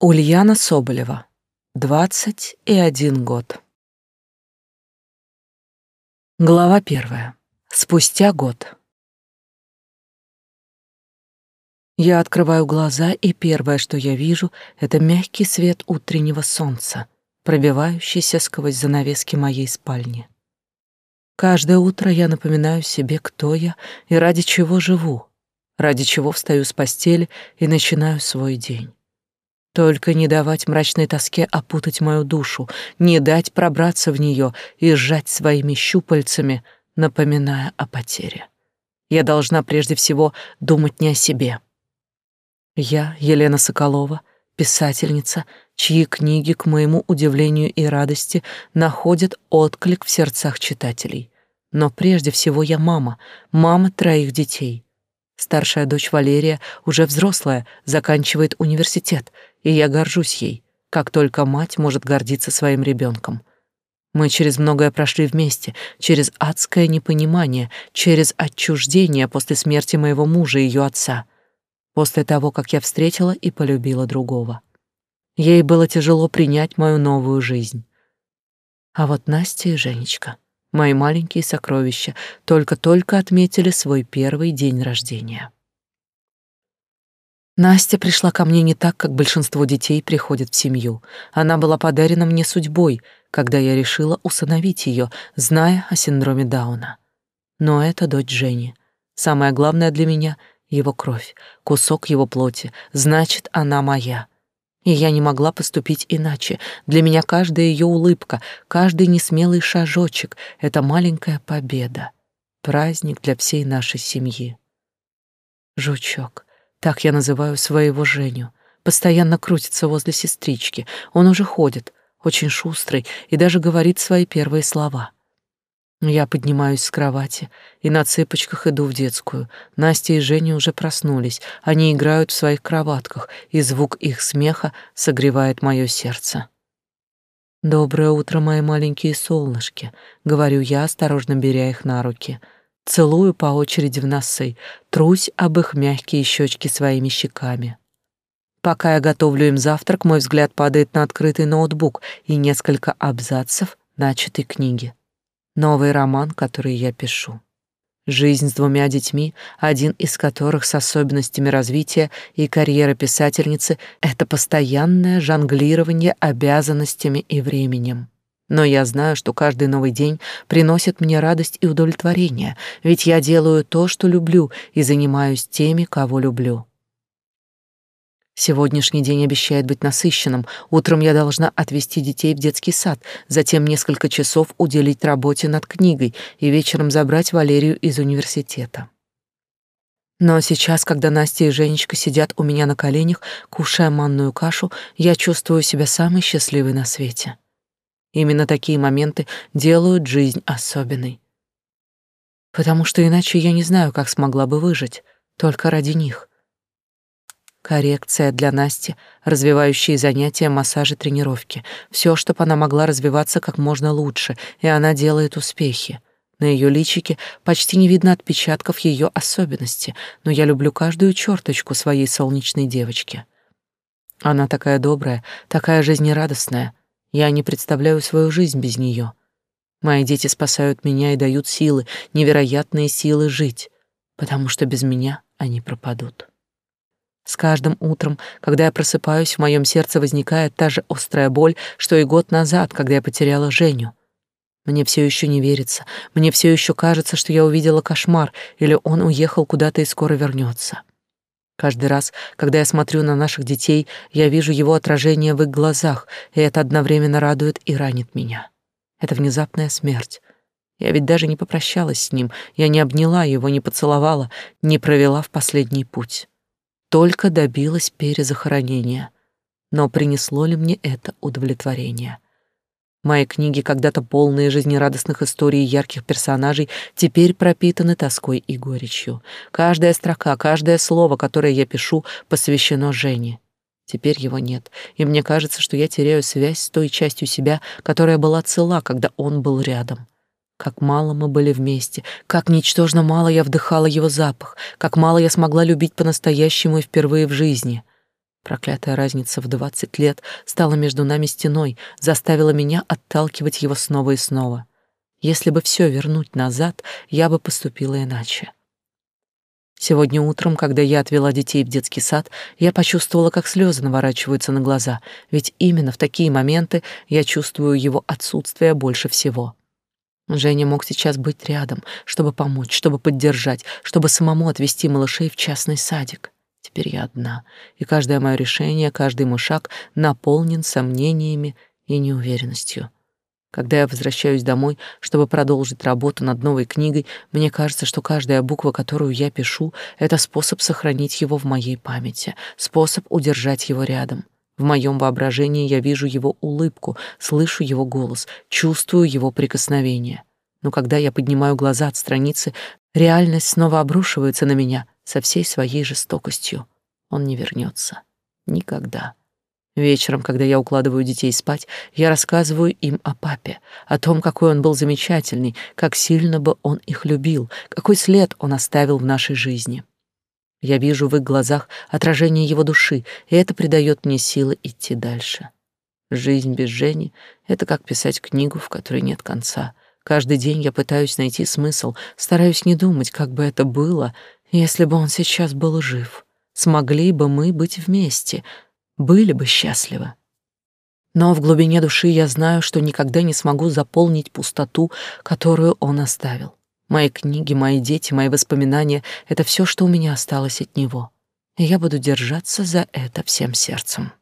Ульяна Соболева. Двадцать и один год. Глава первая. Спустя год. Я открываю глаза, и первое, что я вижу, это мягкий свет утреннего солнца, пробивающийся сквозь занавески моей спальни. Каждое утро я напоминаю себе, кто я и ради чего живу, ради чего встаю с постели и начинаю свой день. Только не давать мрачной тоске опутать мою душу, не дать пробраться в нее и сжать своими щупальцами, напоминая о потере. Я должна прежде всего думать не о себе. Я, Елена Соколова, писательница, чьи книги, к моему удивлению и радости, находят отклик в сердцах читателей. Но прежде всего я мама, мама троих детей. Старшая дочь Валерия, уже взрослая, заканчивает университет — и я горжусь ей, как только мать может гордиться своим ребенком. Мы через многое прошли вместе, через адское непонимание, через отчуждение после смерти моего мужа и ее отца, после того, как я встретила и полюбила другого. Ей было тяжело принять мою новую жизнь. А вот Настя и Женечка, мои маленькие сокровища, только-только отметили свой первый день рождения. Настя пришла ко мне не так, как большинство детей приходят в семью. Она была подарена мне судьбой, когда я решила усыновить ее, зная о синдроме Дауна. Но это дочь Жени. Самое главное для меня — его кровь, кусок его плоти. Значит, она моя. И я не могла поступить иначе. Для меня каждая ее улыбка, каждый несмелый шажочек — это маленькая победа. Праздник для всей нашей семьи. Жучок. Так я называю своего Женю. Постоянно крутится возле сестрички. Он уже ходит, очень шустрый, и даже говорит свои первые слова. Я поднимаюсь с кровати и на цыпочках иду в детскую. Настя и Женя уже проснулись. Они играют в своих кроватках, и звук их смеха согревает мое сердце. «Доброе утро, мои маленькие солнышки», — говорю я, осторожно беря их на руки — целую по очереди в носы, трусь об их мягкие щечки своими щеками. Пока я готовлю им завтрак, мой взгляд падает на открытый ноутбук и несколько абзацев начатой книги. Новый роман, который я пишу. Жизнь с двумя детьми, один из которых с особенностями развития и карьеры писательницы — это постоянное жонглирование обязанностями и временем. Но я знаю, что каждый новый день приносит мне радость и удовлетворение, ведь я делаю то, что люблю, и занимаюсь теми, кого люблю. Сегодняшний день обещает быть насыщенным. Утром я должна отвезти детей в детский сад, затем несколько часов уделить работе над книгой и вечером забрать Валерию из университета. Но сейчас, когда Настя и Женечка сидят у меня на коленях, кушая манную кашу, я чувствую себя самой счастливой на свете. Именно такие моменты делают жизнь особенной. Потому что иначе я не знаю, как смогла бы выжить, только ради них. Коррекция для Насти, развивающие занятия, массажи, тренировки. Все, чтобы она могла развиваться как можно лучше, и она делает успехи. На ее личике почти не видно отпечатков ее особенности, но я люблю каждую черточку своей солнечной девочки. Она такая добрая, такая жизнерадостная, я не представляю свою жизнь без нее. Мои дети спасают меня и дают силы, невероятные силы жить, потому что без меня они пропадут. С каждым утром, когда я просыпаюсь, в моем сердце возникает та же острая боль, что и год назад, когда я потеряла Женю. Мне все еще не верится, мне все еще кажется, что я увидела кошмар, или он уехал куда-то и скоро вернется. Каждый раз, когда я смотрю на наших детей, я вижу его отражение в их глазах, и это одновременно радует и ранит меня. Это внезапная смерть. Я ведь даже не попрощалась с ним, я не обняла его, не поцеловала, не провела в последний путь. Только добилась перезахоронения. Но принесло ли мне это удовлетворение? Мои книги, когда-то полные жизнерадостных историй и ярких персонажей, теперь пропитаны тоской и горечью. Каждая строка, каждое слово, которое я пишу, посвящено Жене. Теперь его нет, и мне кажется, что я теряю связь с той частью себя, которая была цела, когда он был рядом. Как мало мы были вместе, как ничтожно мало я вдыхала его запах, как мало я смогла любить по-настоящему и впервые в жизни. Проклятая разница в двадцать лет стала между нами стеной, заставила меня отталкивать его снова и снова. Если бы все вернуть назад, я бы поступила иначе. Сегодня утром, когда я отвела детей в детский сад, я почувствовала, как слезы наворачиваются на глаза, ведь именно в такие моменты я чувствую его отсутствие больше всего. Женя мог сейчас быть рядом, чтобы помочь, чтобы поддержать, чтобы самому отвезти малышей в частный садик. Теперь я одна, и каждое мое решение, каждый мой шаг наполнен сомнениями и неуверенностью. Когда я возвращаюсь домой, чтобы продолжить работу над новой книгой, мне кажется, что каждая буква, которую я пишу, это способ сохранить его в моей памяти, способ удержать его рядом. В моем воображении я вижу его улыбку, слышу его голос, чувствую его прикосновение. Но когда я поднимаю глаза от страницы, реальность снова обрушивается на меня со всей своей жестокостью. Он не вернется. Никогда. Вечером, когда я укладываю детей спать, я рассказываю им о папе, о том, какой он был замечательный, как сильно бы он их любил, какой след он оставил в нашей жизни. Я вижу в их глазах отражение его души, и это придает мне силы идти дальше. Жизнь без Жени — это как писать книгу, в которой нет конца. Каждый день я пытаюсь найти смысл, стараюсь не думать, как бы это было, если бы он сейчас был жив. Смогли бы мы быть вместе — были бы счастливы. Но в глубине души я знаю, что никогда не смогу заполнить пустоту, которую он оставил. Мои книги, мои дети, мои воспоминания — это все, что у меня осталось от него. И я буду держаться за это всем сердцем.